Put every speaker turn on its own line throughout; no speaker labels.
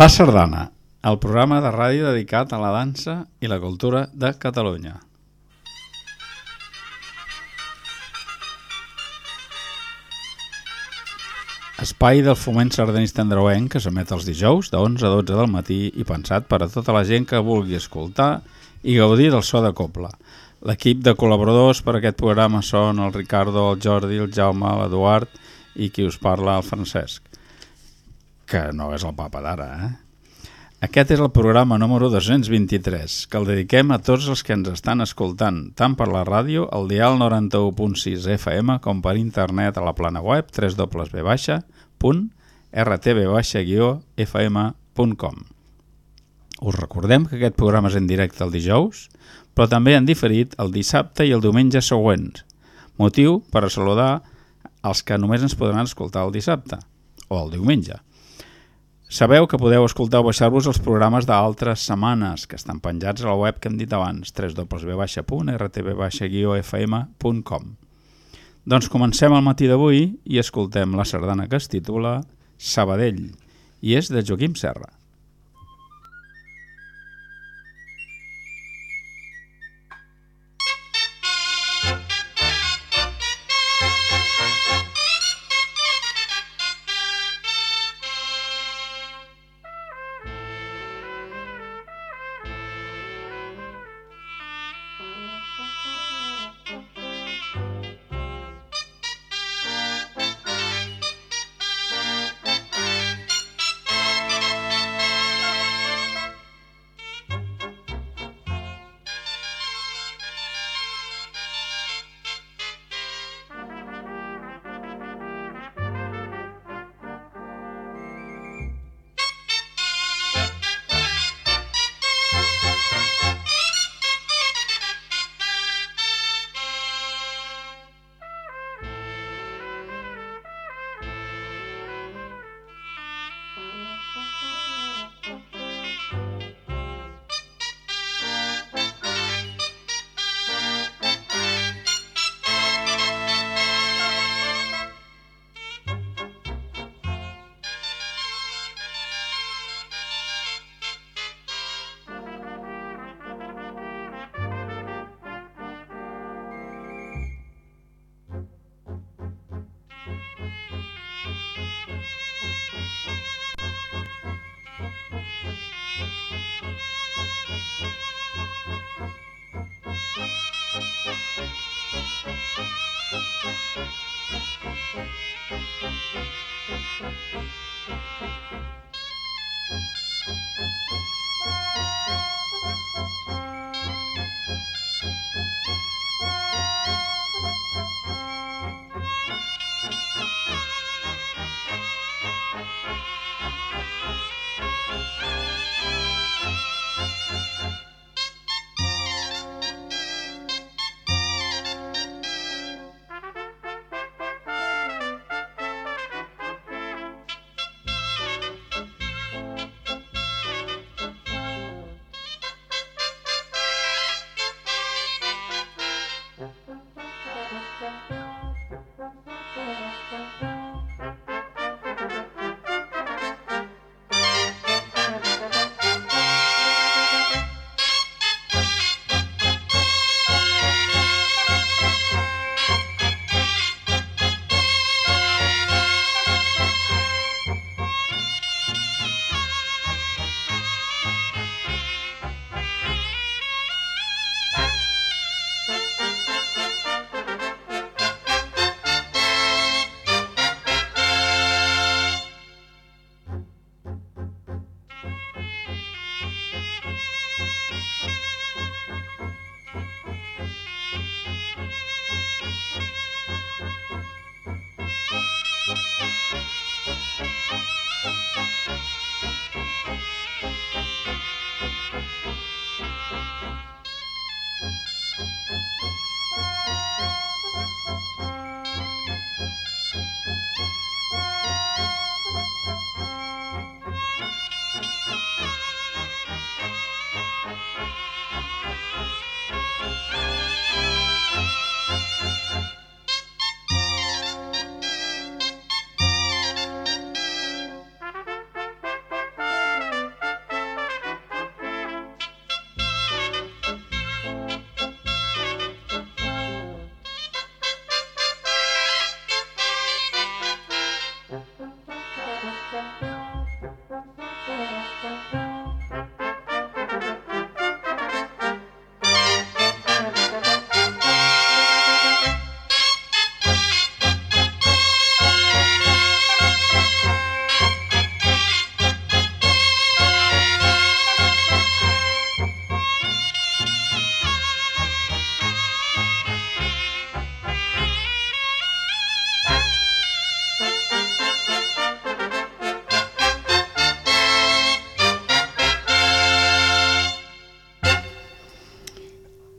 La Sardana, el programa de ràdio dedicat a la dansa i la cultura de Catalunya. Espai del foment sardanista andreuenc que s'emet els dijous de 11 a 12 del matí i pensat per a tota la gent que vulgui escoltar i gaudir del so de copla. L'equip de col·laboradors per a aquest programa són el Ricardo, el Jordi, el Jaume, l'Eduard i qui us parla, el Francesc que no és el papa d'ara, eh? Aquest és el programa número 223, que el dediquem a tots els que ens estan escoltant, tant per la ràdio, al dial 91.6 FM, com per internet a la plana web www.rtb-fm.com. Us recordem que aquest programa és en directe el dijous, però també en diferit el dissabte i el diumenge següents, motiu per a saludar els que només ens podran escoltar el dissabte o el diumenge. Sabeu que podeu escoltar o baixar-vos els programes d'altres setmanes que estan penjats a la web que hem dit abans, www.rtb-fm.com. Doncs comencem el matí d'avui i escoltem la sardana que es titula Sabadell i és de Joaquim Serra.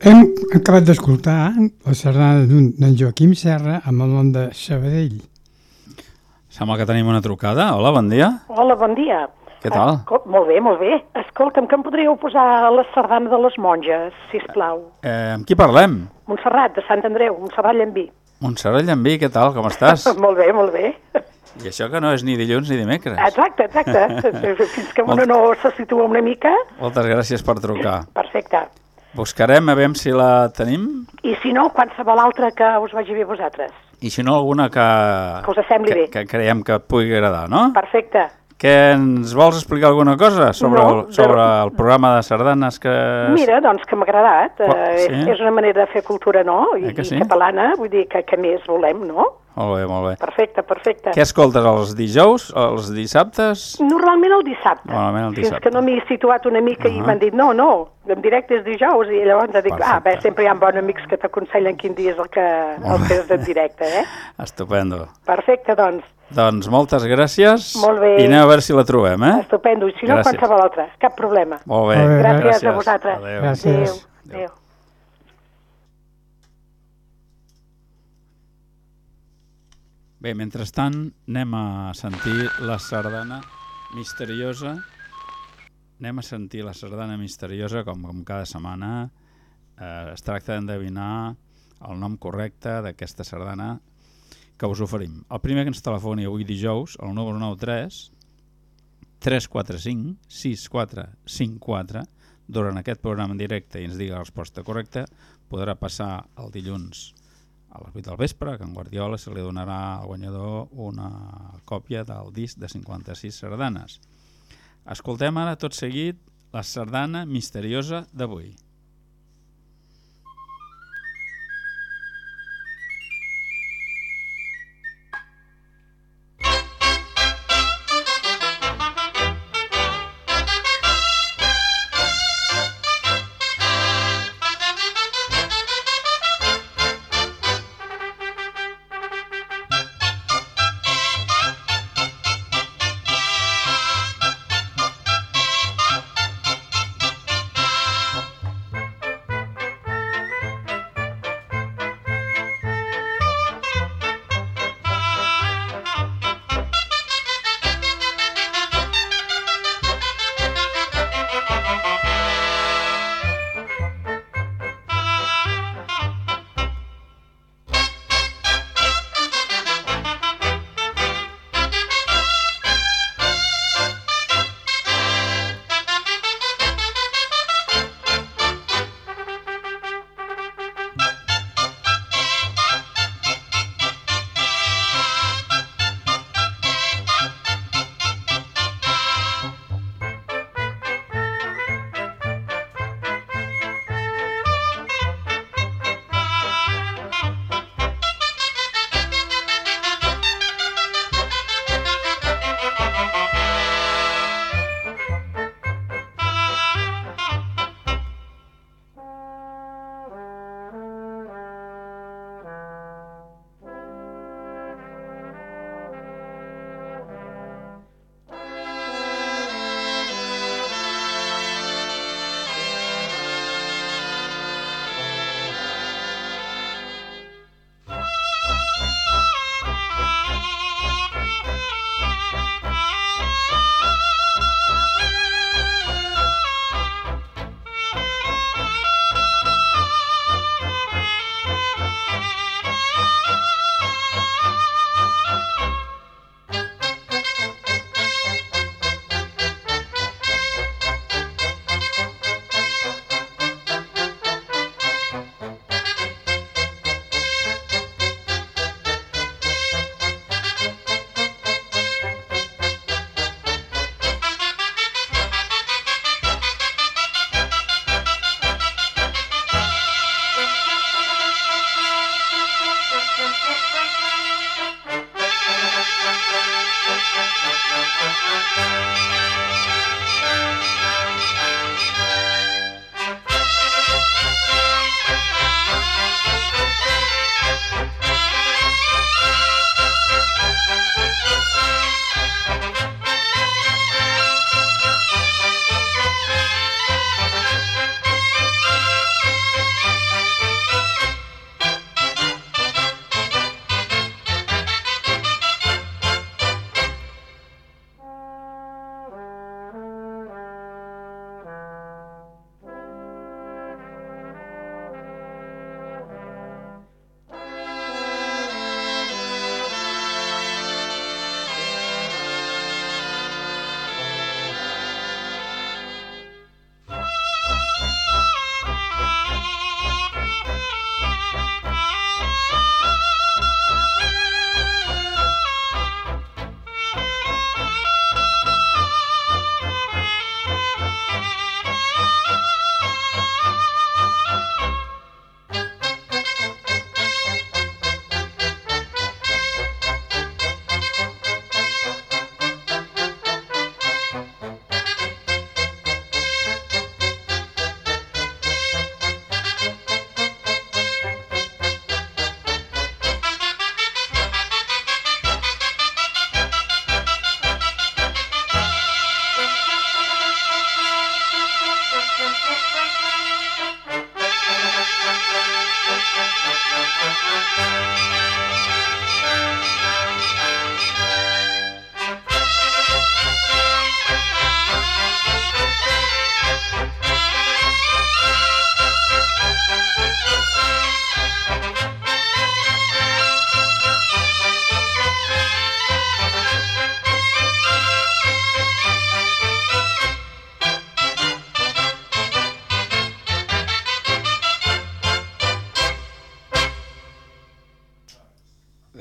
Hem acabat d'escoltar la sardana d'un- d'en Joaquim Serra amb el nom de Sabadell.
Sembla que tenim una trucada. Hola, bon dia.
Hola, bon dia.
Què tal?
Escol molt bé, molt bé. Escolta'm, que em podríeu posar a la sardana de les monges, si plau.
Eh, amb qui parlem?
Montserrat, de Sant Andreu, Montserrat Llambí.
Montserrat Llambí, què tal? Com estàs?
molt bé, molt bé.
I això que no és ni dilluns ni dimecres.
Exacte, exacte. Fins que una no se situa una mica,
Moltes gràcies per trucar.
perfecte.
Buscarem a veure si la tenim
I si no, qualsevol altra que us vagi bé a vosaltres.
i si no alguna que,
Que us sembli
que,
bé.
que creiem que et pugui agradar, no?
Perfecte.
Què ens vols explicar alguna cosa sobre,
No,
el, sobre
de-
el programa de sardanes que...
Mira, doncs que m'ha agradat. Eh,
sí?
és, és una manera de fer cultura, no? I,
Eh que sí?
i catalana, vull dir que, que més volem, no?
Molt bé, molt bé.
Perfecte, perfecte.
Què escoltes els dijous, els dissabtes?
Normalment el dissabte.
Normalment el
Fins
dissabte.
que no m'hi he situat una mica i
Ah.
m'han dit, no, no, en directe és dijous, i llavors dic, ah, bé,
Perfecte.
sempre hi ha bons amics que t'aconsellen quin dia és el que, el que és en directe, eh?
Estupendo.
Perfecte, doncs,
Doncs moltes gràcies
Molt bé.
i anem a veure si la trobem, eh?
estupendo. I si no,
Gràcies.
qualsevol altra, cap problema.
Molt bé,
Molt bé,
Gràcies, a vosaltres.
Adéu.
Gràcies.
Adéu. Adéu.
Bé, mentrestant anem a sentir la sardana misteriosa. Anem a sentir la sardana misteriosa com, com cada setmana. Eh, es tracta d'endevinar el nom correcte d'aquesta sardana que us oferim. El primer que ens telefoni avui dijous, el número 93 345 6454 durant aquest programa en directe i ens digui la resposta correcta, podrà passar el dilluns a les 8 del vespre, que en Guardiola se li donarà al guanyador una còpia del disc de 56 sardanes. Escoltem ara tot seguit la sardana misteriosa d'avui.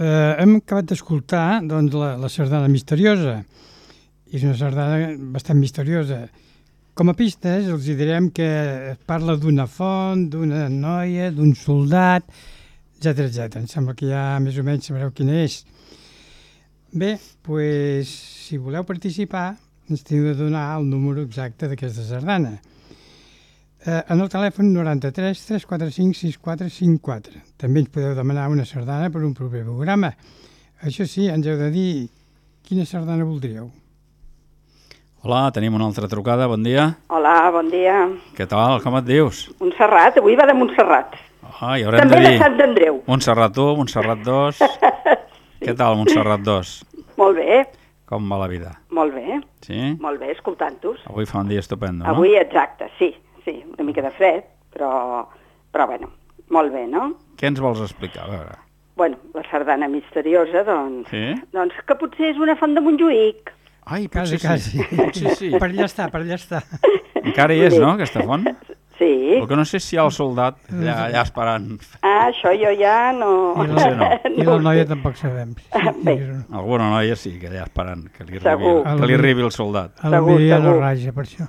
Hem acabat d'escoltar doncs, la, la sardana misteriosa. És una sardana bastant misteriosa. Com a pistes els direm que parla d'una font, d'una noia, d'un soldat, etc etc. Em sembla que ja més o menys sabreu quina és. Bé, doncs, si voleu participar, ens teniu de donar el número exacte d'aquesta sardana. Eh, en el telèfon 93 345 6454. També ens podeu demanar una sardana per un proper programa. Això sí, ens heu de dir quina sardana voldríeu.
Hola, tenim una altra trucada, bon dia.
Hola, bon dia.
Què tal, com et dius?
Montserrat, avui va de Montserrat.
Ah, i haurem
També
de
de
dir...
Sant Andreu.
Montserrat 1, Montserrat 2... Què tal, Montserrat 2?
Molt bé,
Com va la vida?
molt bé,
Sí?
molt bé, escoltant-vos.
Avui fa un dia estupendo, no?
Avui, exacte, sí, sí, una mica de fred, però, però bueno, molt bé, no?
Què ens vols explicar? A veure.
Bueno, la sardana misteriosa, doncs,
Sí?
doncs que potser és una font de Montjuïc.
Ai,
Quasi,
potser
quasi.
sí. Potser sí.
Per allà està, per allà està.
Encara hi és, no, aquesta font?
Sí.
El que no sé si hi ha el soldat allà, allà esperant.
Ah, això jo ja no...
I la,
no.
i la noia tampoc sabem. Sí,
Bé.
Alguna noia sí, que allà esperant que li arribi,
Segur.
que li arribi el soldat.
A la
Segur,
no raja, per això.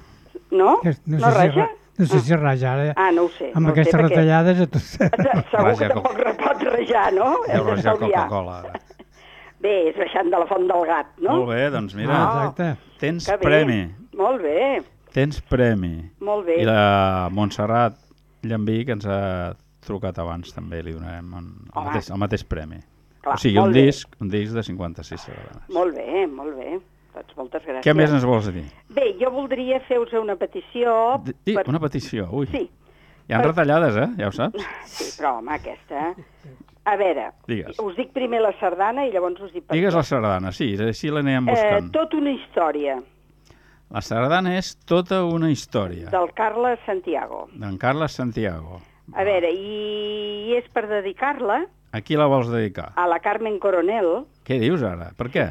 No?
Que-
No,
sé si
raja?
ra- no sé si raja ara.
Ah, no ho sé.
amb
no
aquestes
sé, perquè-
retallades a tot.
Segur
Raja
que tampoc pot rajar, no?
Deu rajar. Coca-Cola, ara.
Bé, és baixant de la font del gat, no?
Molt bé, doncs mira,
Ah, exacte.
tens
Que bé.
premi.
Molt bé,
Tens premi.
molt bé.
I la Montserrat Llambí, que ens ha trucat abans, també li donarem un, el, mateix, el mateix premi.
Clar,
o sigui, un
bé.
disc, un disc de 56 sardanes.
Molt bé, molt bé. Doncs moltes gràcies.
Què més ens vols dir?
Bé, jo voldria fer-vos una petició...
Di- Di,
per-
una petició, ui.
Sí,
Hi ha
per-
retallades, eh? Ja ho saps?
sí, però home, aquesta... A veure,
Digues.
us dic primer la sardana i llavors us dic... per
Digues la sardana, sí, així l'anirem
Eh,
buscant.
tot una història
La sardana és tota una història.
del Carles Santiago.
D'en Carles Santiago.
A veure, i és per dedicar-la
A qui la vols dedicar?
a la Carmen Coronel,
Què dius ara? Per què?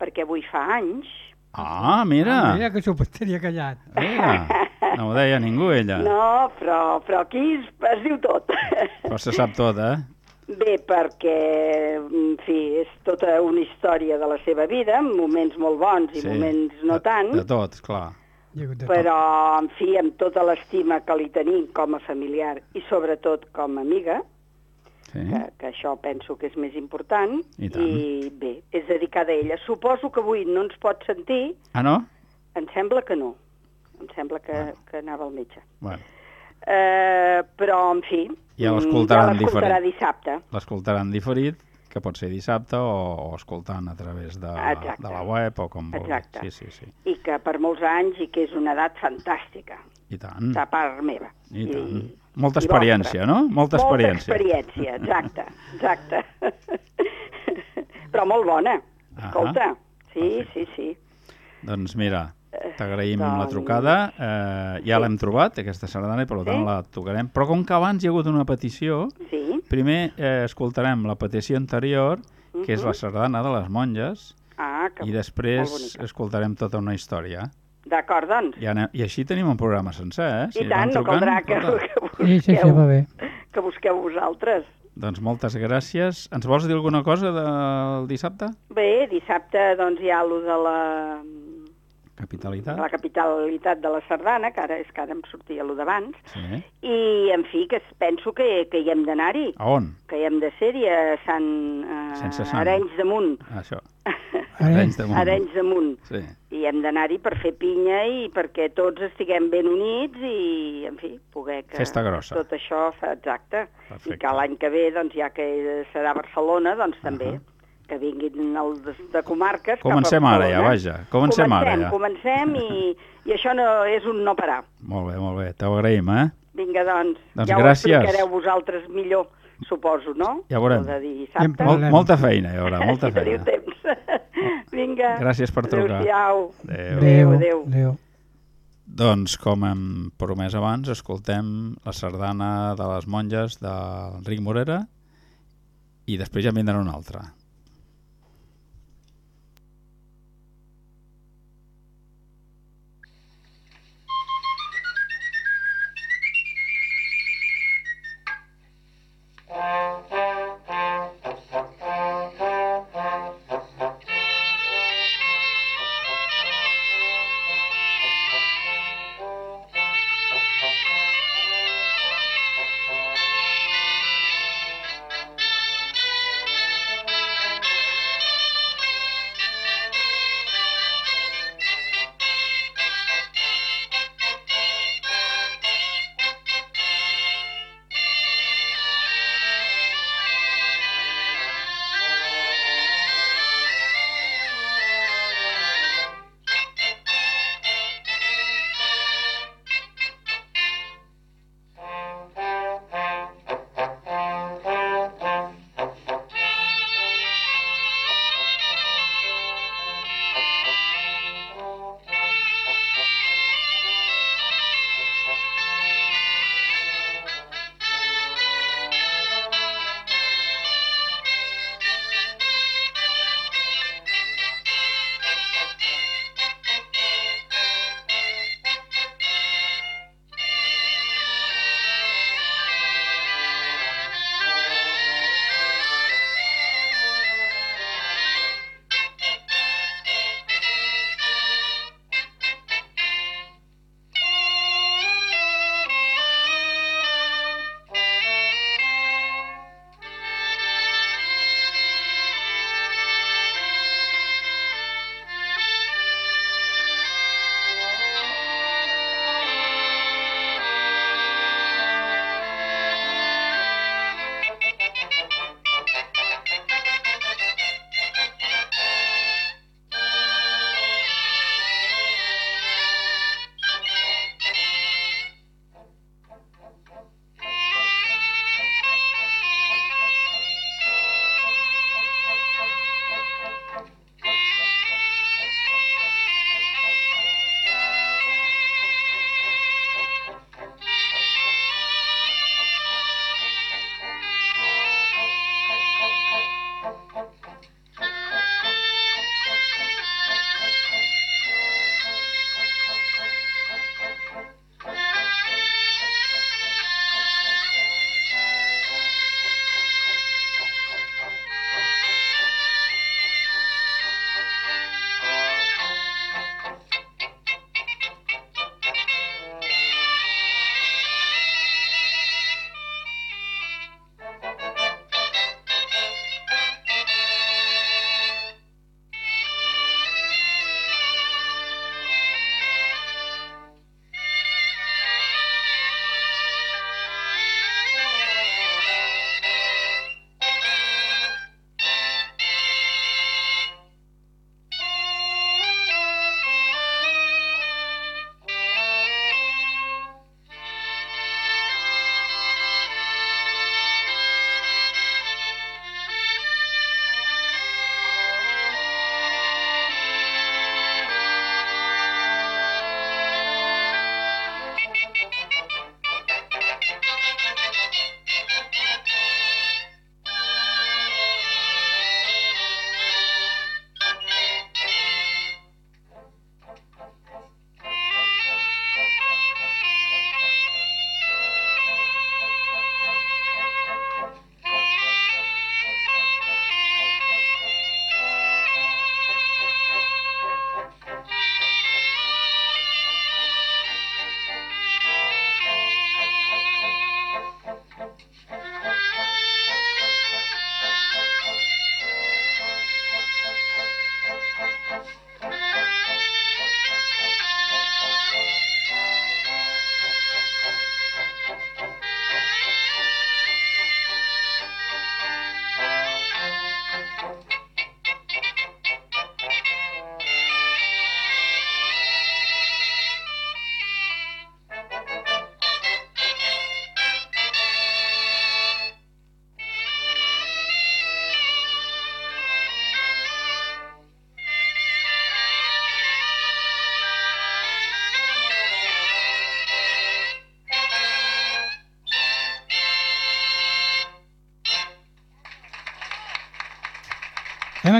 Perquè avui fa anys...
Ah, mira!
Mira que s'ho estaria callat.
Mira! No ho deia ningú, ella.
No, però, però aquí es, es diu tot.
Però se sap tot, eh?
Bé, perquè, en fi, és tota una història de la seva vida, amb moments molt bons i moments no
de,
tant,
De tot, clar.
Però, en fi, amb tota l'estima que li tenim com a familiar i sobretot com a amiga,
Sí.
que, que això penso que és més important,
I tant.
i bé, és dedicada a ella. Suposo que avui no ens pot sentir,
Ah, no?
em sembla que no. Em sembla que, que anava al metge.
Bueno,
Eh, però, en fi,
Ja
mm,
l'escoltaran
ja l'escoltarà
diferent.
dissabte.
l'escoltaran diferit, que pot ser dissabte o, o escoltant a través de,
Exacte.
de la web o com vulgui.
Exacte.
Sí, sí, sí.
I que per molts anys i que és una edat fantàstica,
I tant.
de part meva.
Mm. I tant. Molta experiència, no? Molta experiència.
Molta experiència, exacte, exacte. Però molt bona,
Ah,
escolta. Sí,
perfecte.
sí, sí.
Doncs mira, t'agraïm
doncs-
la trucada. Eh, ja l'hem trobat, aquesta sardana, i per tant
Sí?
la tocarem. Però com que abans hi ha hagut una petició,
Sí?
primer eh, escoltarem la petició anterior, que és la sardana de les monges,
Ah, que
i després escoltarem tota una història.
D'acord, doncs.
I, anem, I així tenim un programa sencer, eh?
I
van
tant, no caldrà que, que, busqueu,
Sí, sí, sí, va bé.
que busqueu vosaltres.
Doncs moltes gràcies. Ens vols dir alguna cosa del dissabte?
Bé, dissabte doncs hi ha allò de la,
Capitalitat?
la capitalitat de la Sardana, que ara és que ara em sortia allò d'abans,
Sí.
i en fi, que penso que, que hi hem d'anar-hi,
A on?
que hi hem de ser-hi a Sant... Eh,
Sant.
Arenys de Munt.
Això.
Arenys
de Munt.
Arenys de Munt.
Sí.
I hem d'anar-hi per fer pinya i perquè tots estiguem ben units i, en fi, poder que...
Festa grossa.
Tot això, exacte.
Perfecte.
I que l'any que ve, doncs, ja que serà Barcelona, doncs també que vinguin els de, de comarques
Comencem
cap a
ara ja, vaja. Comencem ara ja.
Comencem i, i això no és un no parar.
Molt bé, molt bé. T'ho agraïm, eh?
Vinga, doncs,
Doncs
ja
gràcies.
ho explicareu vosaltres millor, suposo, no?
Ja veurem.
El de dissabte.
Mol, molta feina hi haurà, molta
si teniu
feina.
temps. Vinga.
Gràcies per trucar.
Adéu-siau.
Adéu.
Adéu, adéu.
adéu.
Doncs, com hem promès abans, escoltem la sardana de les monges d'Enric Morera i després ja en vindrà una altra.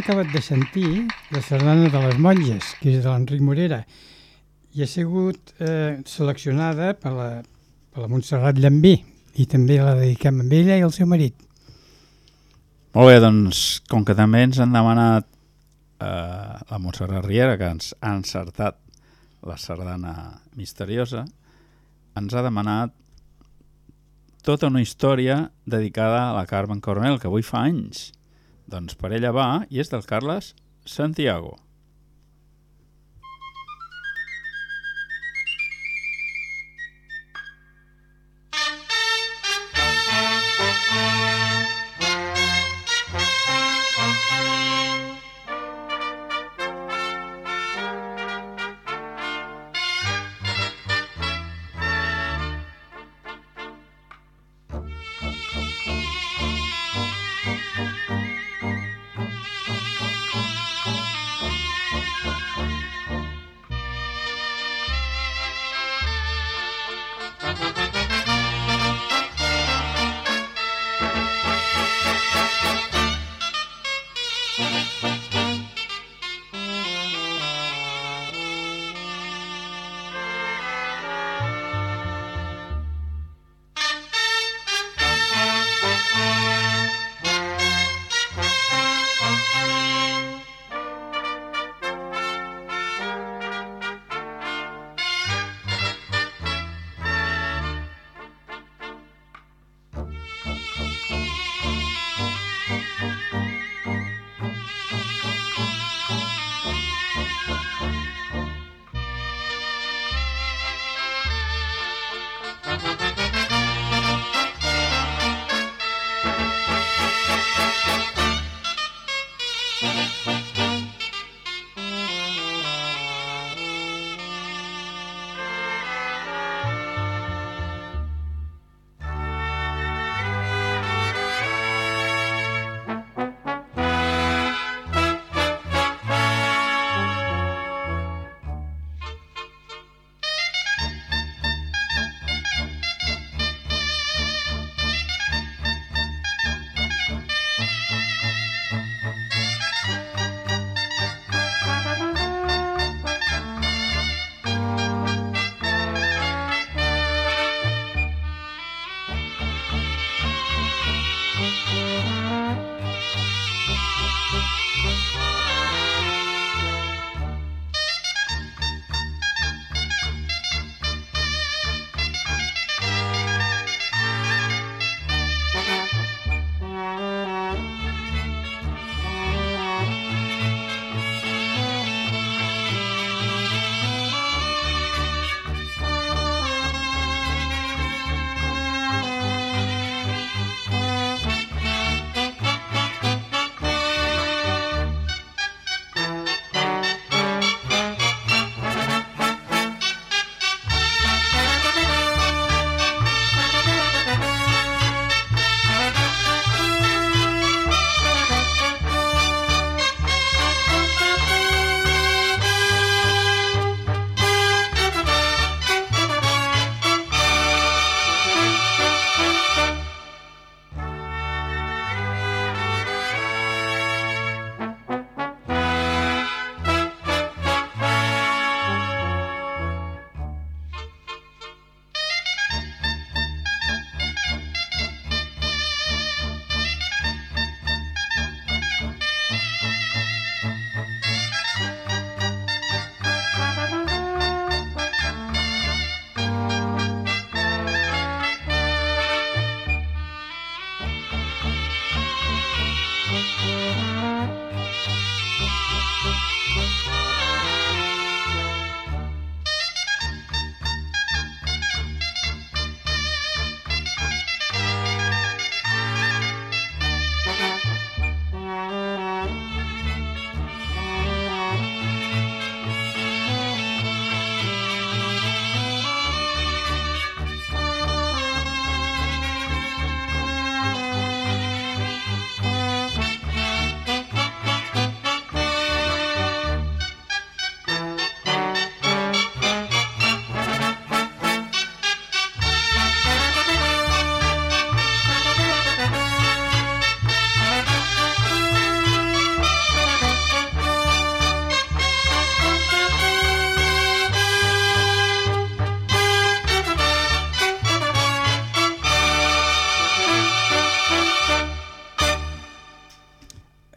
Acabat de sentir la sardana de les monges, que és de l'Enric Morera, i ha sigut eh, seleccionada per la, per la Montserrat Llambí, i també la dediquem a ella i al seu marit.
Molt bé, doncs, com que també ens han demanat eh, la Montserrat Riera, que ens ha encertat la sardana misteriosa, ens ha demanat tota una història dedicada a la Carmen Coronel, que avui fa anys. Doncs per ella va, i és del Carles Santiago.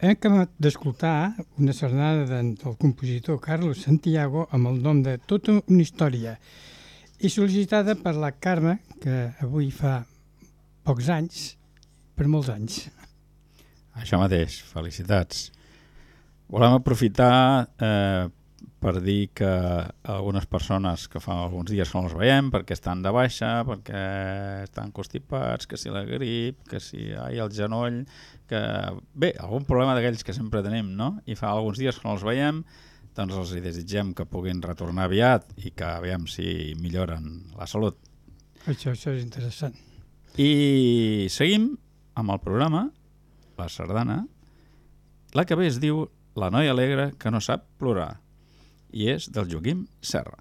Hem acabat d'escoltar una sardana de, del compositor Carlos Santiago amb el nom de Tota una història i sol·licitada per la Carme, que avui fa pocs anys, per molts anys.
Això mateix, felicitats. Volem aprofitar eh, per dir que algunes persones que fa alguns dies que no els veiem perquè estan de baixa, perquè estan constipats, que si la grip, que si ai, el genoll, que bé, algun problema d'aquells que sempre tenim, no? I fa alguns dies que no els veiem, doncs els desitgem que puguin retornar aviat i que aviam si milloren la salut.
Això, això és interessant.
I seguim amb el programa, la sardana, la que bé es diu La noia alegre que no sap plorar i és del Joaquim Serra.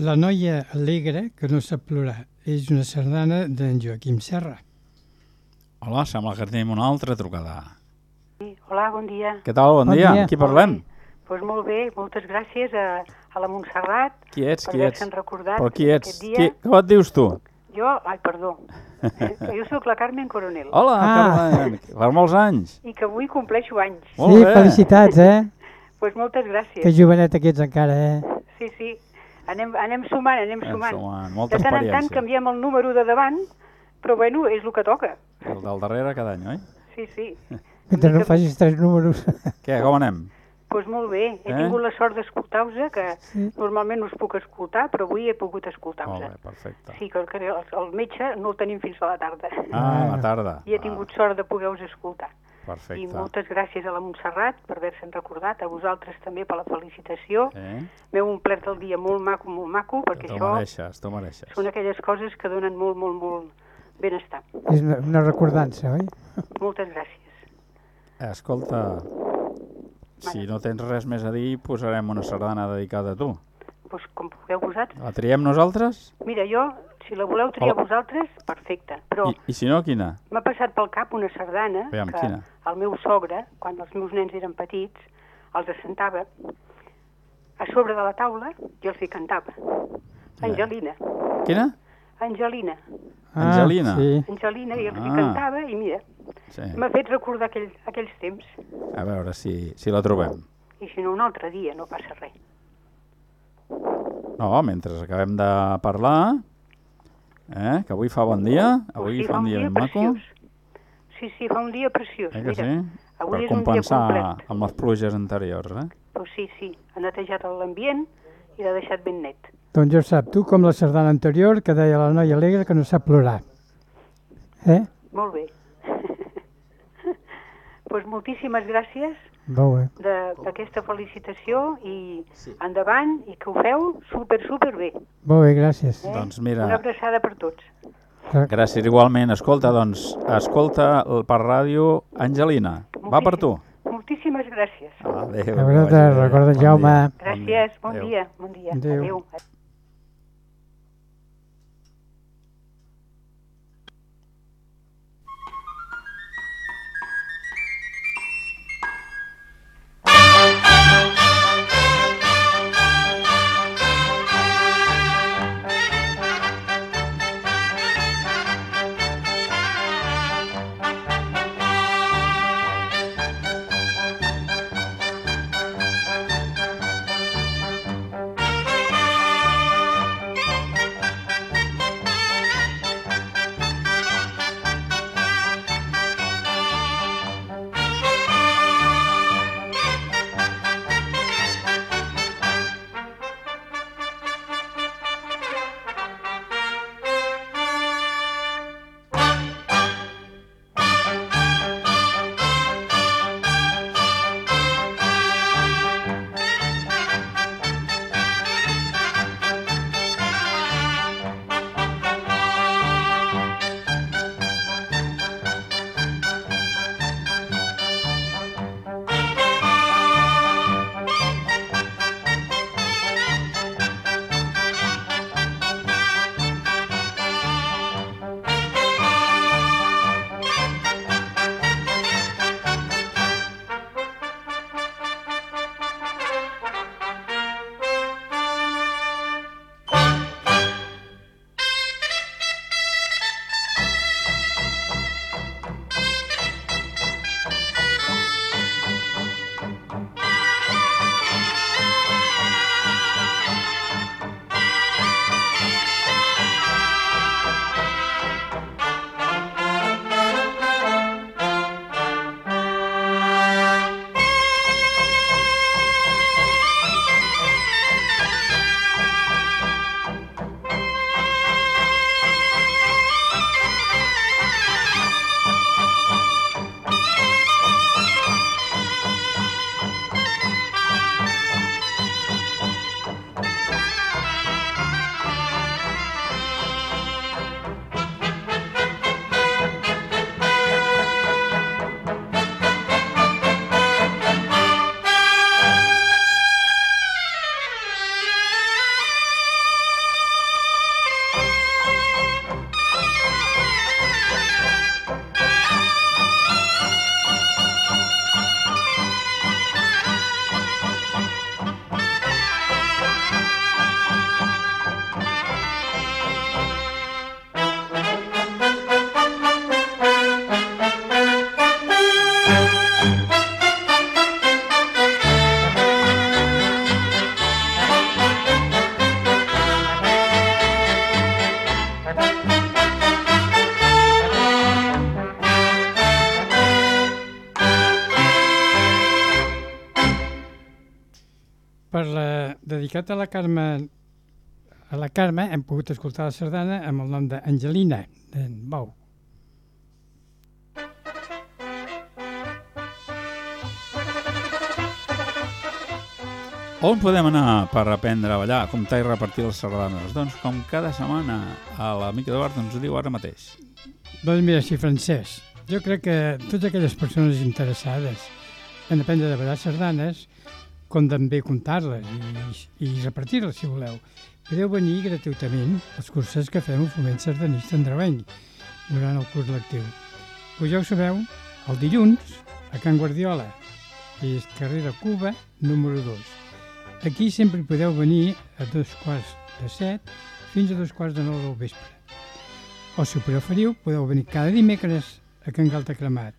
La noia alegre que no sap plorar és una sardana d'en Joaquim Serra.
Hola, sembla que tenim una altra trucada.
Sí, Hola, bon dia.
Què tal? Bon,
Bon
dia.
dia.
Qui parlem?
Doncs pues molt bé, moltes gràcies a, a la Montserrat
Qui ets?
per
Qui ets?
haver-se'n recordat
Però qui ets?
dia.
Qui... Com et dius tu?
Jo, ai, perdó, jo sóc la Carmen Coronel
Hola,
Ah.
Carmen. Per molts anys.
i que avui compleixo anys.
Molt
sí,
bé.
felicitats, eh?
Doncs pues moltes gràcies.
Que jovenet que ets encara, eh?
Sí, sí, anem, anem sumant, anem
Anem
sumant.
sumant, molta
de tant en tant canviem el número de davant, però bueno, és el que toca.
El del darrere cada any, oi?
Sí, sí.
Mentre no facis tres números.
Què, com anem?
Doncs pues molt bé, he
Eh?
tingut la sort d'escoltar-vos, que
Sí.
normalment no us puc escoltar, però avui he pogut
Molt
escoltar-vos.
bé, perfecte.
Sí, que, que el, el metge no el tenim fins a la tarda.
Ah, a la tarda.
I he tingut sort de poder-vos escoltar.
Perfecte.
I moltes gràcies a la Montserrat per haver-se'n recordat, a vosaltres també per la felicitació.
Eh?
M'heu omplert el dia molt maco, molt maco, perquè això
mereixes, mereixes.
són aquelles coses que donen molt, molt, molt benestar.
és una, una recordança, oi?
Moltes gràcies.
Escolta, si no tens res més a dir, posarem una sardana dedicada a tu.
Pues, com pugueu vosaltres.
La triem nosaltres?
Mira, jo, si la voleu triar
Hola.
vosaltres, perfecte. Però
I, I si no, quina?
m'ha passat pel cap una sardana
Aviam,
que
quina?
el meu sogre, quan els meus nens eren petits, els assentava a sobre de la taula i els hi cantava. Angelina,
Quina?
Angelina,
Angelina.
Ah, sí.
Angelina, i els hi
Ah.
cantava i mira,
Sí.
m'ha fet recordar aquell, aquells temps.
A veure si, si la trobem.
I si no, un altre dia, no passa res.
No, mentre acabem de parlar, eh, que avui fa bon dia, avui
sí,
fa un dia ben maco.
Sí, sí, fa un dia preciós.
eh, que
Mira,
sí?
avui
Per
és un dia
compensar
complet.
amb les pluges anteriors, eh?
Pues sí, sí, ha netejat l'ambient i l'ha deixat ben net.
Doncs ja ho sap, tu com la sardana anterior que deia la noia alegre que no sap plorar. Eh?
Molt bé. pues moltíssimes gràcies
Molt bé.
de- d'aquesta felicitació i endavant i que ho feu super, super bé.
Molt bé, gràcies.
Eh?
Doncs mira-
Una abraçada per tots.
Gràcies igualment. Escolta, doncs, escolta per ràdio Angelina. Va per tu.
Moltíssimes gràcies.
Adéu.
A veure, te recorda, Jaume.
Gràcies, bon
Adéu.
dia, bon dia.
Adéu.
Adéu.
Dedicat a la Carme, a la Carme hem pogut escoltar la sardana amb el nom d'Angelina, d'en Bou.
On podem anar per aprendre a ballar, comptar i repartir les sardanes? Doncs com cada setmana a l'amic Eduard ens ho diu ara mateix.
Doncs mira, si francès, jo crec que totes aquelles persones interessades en aprendre a ballar sardanes, com també comptar-les i, i repartir-les, si voleu, podeu venir gratuïtament als cursos que fem al Foment Sardanista Andreuenc durant el curs lectiu. Pues ja ho sabeu, el dilluns, a Can Guardiola, que és de Cuba, número 2. Aquí sempre podeu venir a dos quarts de set fins a dos quarts de nou del vespre. O, si ho preferiu, podeu venir cada dimecres a Can Galta Cremat,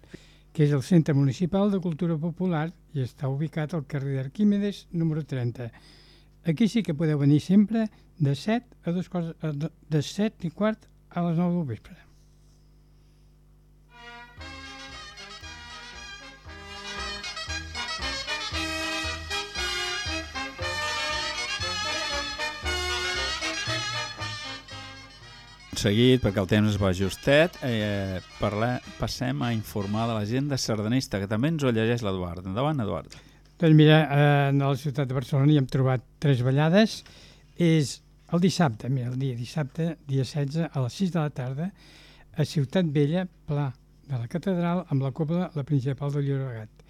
que és el Centre Municipal de Cultura Popular i està ubicat al carrer d'Arquímedes, número 30. Aquí sí que podeu venir sempre de 7 a dos quarts, de 7 i quart a les 9 del vespre.
Seguit, perquè el temps es va justet, eh, parla, passem a informar de l'agenda sardanista, que també ens ho llegeix l'Eduard. Endavant, Eduard.
Doncs mira, eh, a la ciutat de Barcelona hi hem trobat tres ballades. És el dissabte, mira, el dia dissabte, dia 16, a les 6 de la tarda, a Ciutat Vella, Pla de la Catedral, amb la cobla la principal del Llobregat.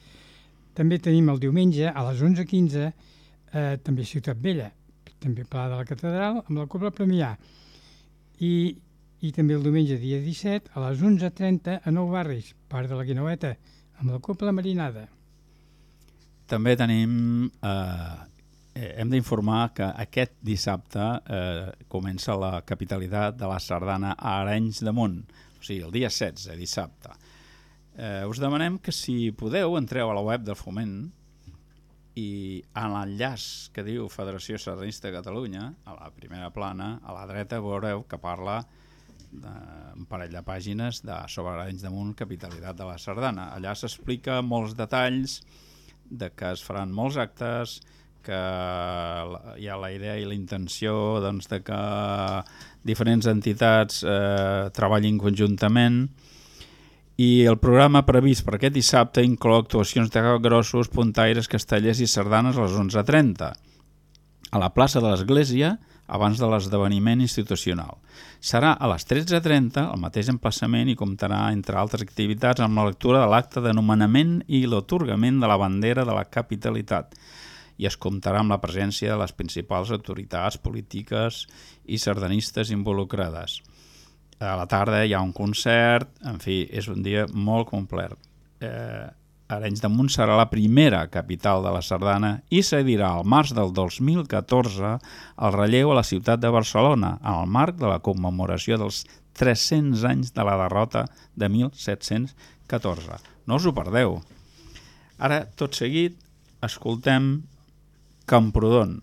També tenim el diumenge, a les 11.15, eh, també Ciutat Vella, també Pla de la Catedral, amb la cobla Premià i, i també el diumenge dia 17 a les 11.30 a Nou Barris, part de la Guinaueta, amb la Copla Marinada.
També tenim... Eh, hem d'informar que aquest dissabte eh, comença la capitalitat de la sardana a Arenys de Munt, o sigui, el dia 16, dissabte. Eh, us demanem que si podeu entreu a la web del Foment i en l'enllaç que diu Federació Sardanista de Catalunya, a la primera plana, a la dreta veureu que parla d'un parell de pàgines de sobre Arenys de Munt, capitalitat de la Sardana. Allà s'explica molts detalls de que es faran molts actes, que hi ha la idea i la intenció doncs, de que diferents entitats eh, treballin conjuntament i el programa previst per aquest dissabte inclou actuacions de grossos, puntaires, castellers i sardanes a les 11.30 a la plaça de l'Església abans de l'esdeveniment institucional. Serà a les 13.30 al mateix emplaçament i comptarà, entre altres activitats, amb la lectura de l'acte de nomenament i l'otorgament de la bandera de la capitalitat, i es comptarà amb la presència de les principals autoritats polítiques i sardanistes involucrades. A la tarda hi ha un concert, en fi, és un dia molt complet. Eh, Arenys de Munt serà la primera capital de la Sardana i cedirà al març del 2014 el relleu a la ciutat de Barcelona en el marc de la commemoració dels 300 anys de la derrota de 1714. No us ho perdeu. Ara, tot seguit, escoltem Camprodon,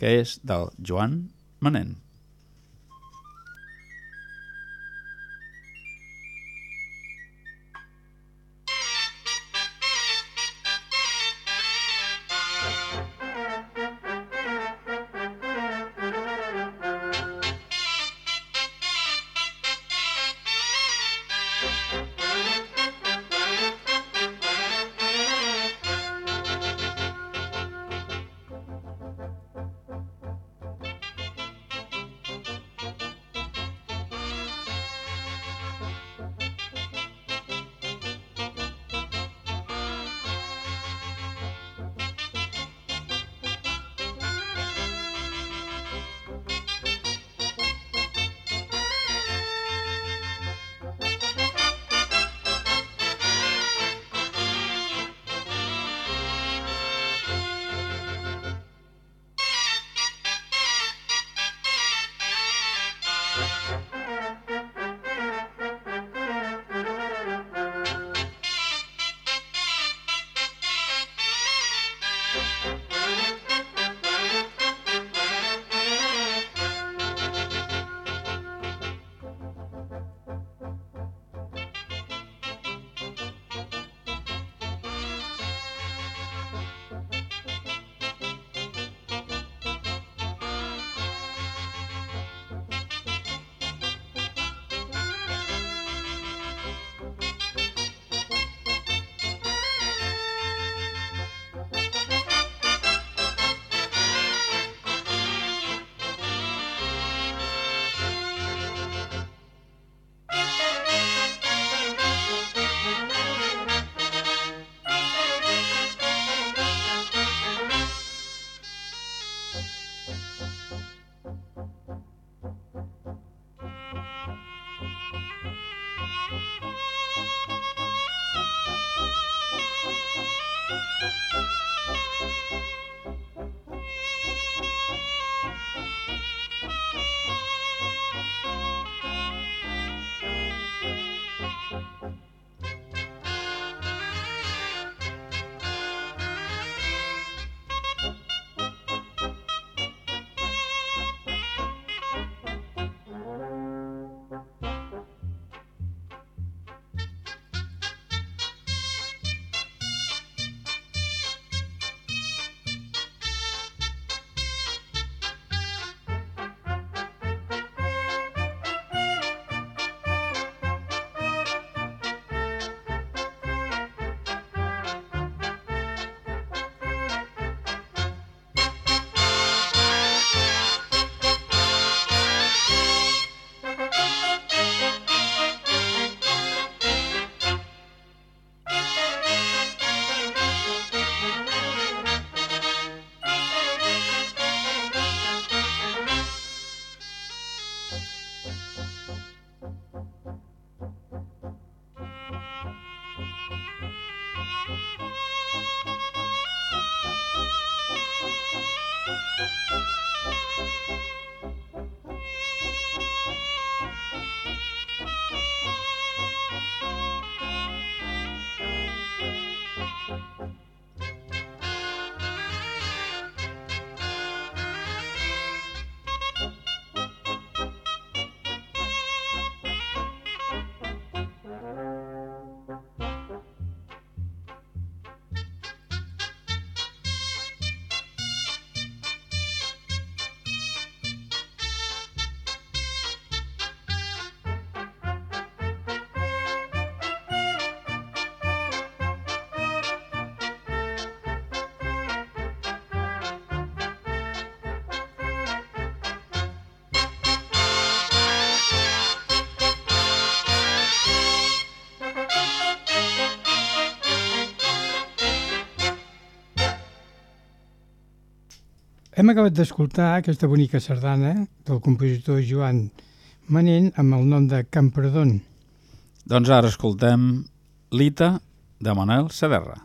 que és del Joan Manent.
Hem acabat d'escoltar aquesta bonica sardana del compositor Joan Manent amb el nom de Campredon.
Doncs ara escoltem Lita de Manuel Sederra.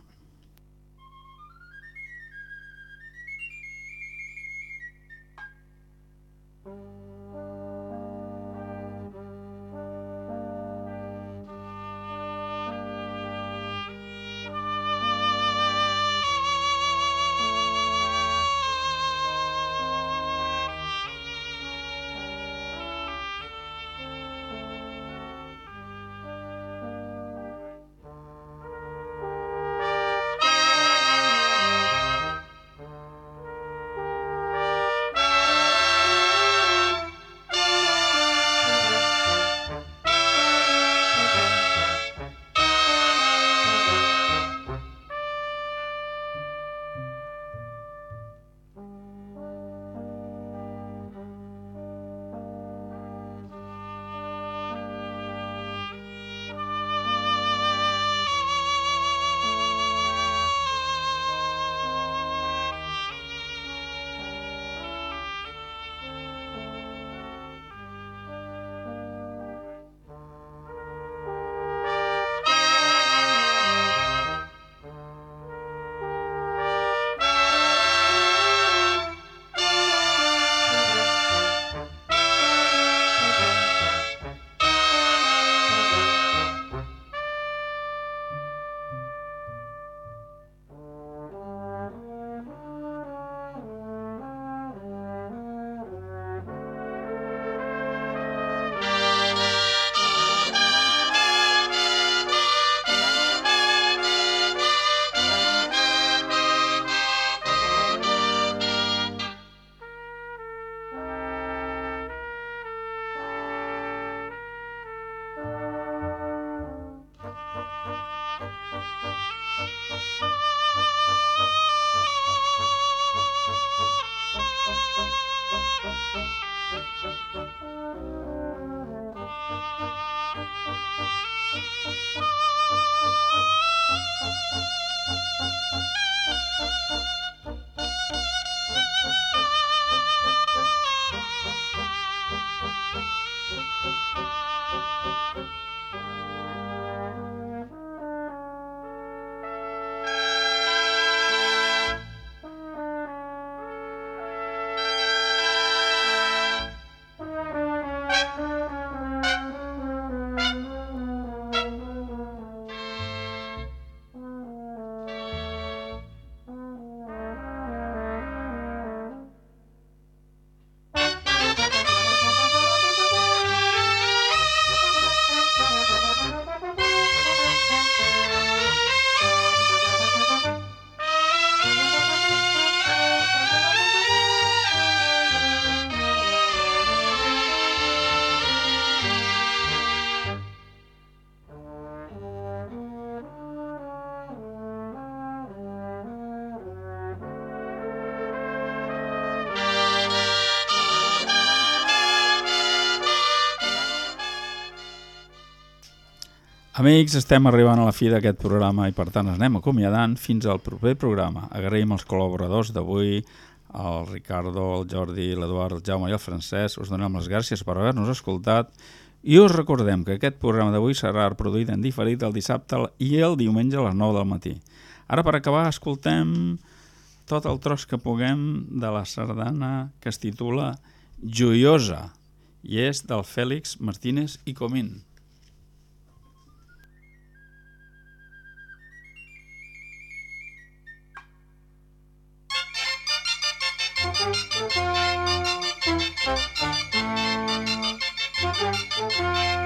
Amics, estem arribant a la fi d'aquest programa i per tant ens anem acomiadant fins al proper programa. Agraïm els col·laboradors d'avui, el Ricardo, el Jordi, l'Eduard, el Jaume i el Francesc, us donem les gràcies per haver-nos escoltat i us recordem que aquest programa d'avui serà reproduït en diferit el dissabte i el diumenge a les 9 del matí. Ara, per acabar, escoltem tot el tros que puguem de la sardana que es titula Joiosa i és del Fèlix Martínez i Comín.
Thank you.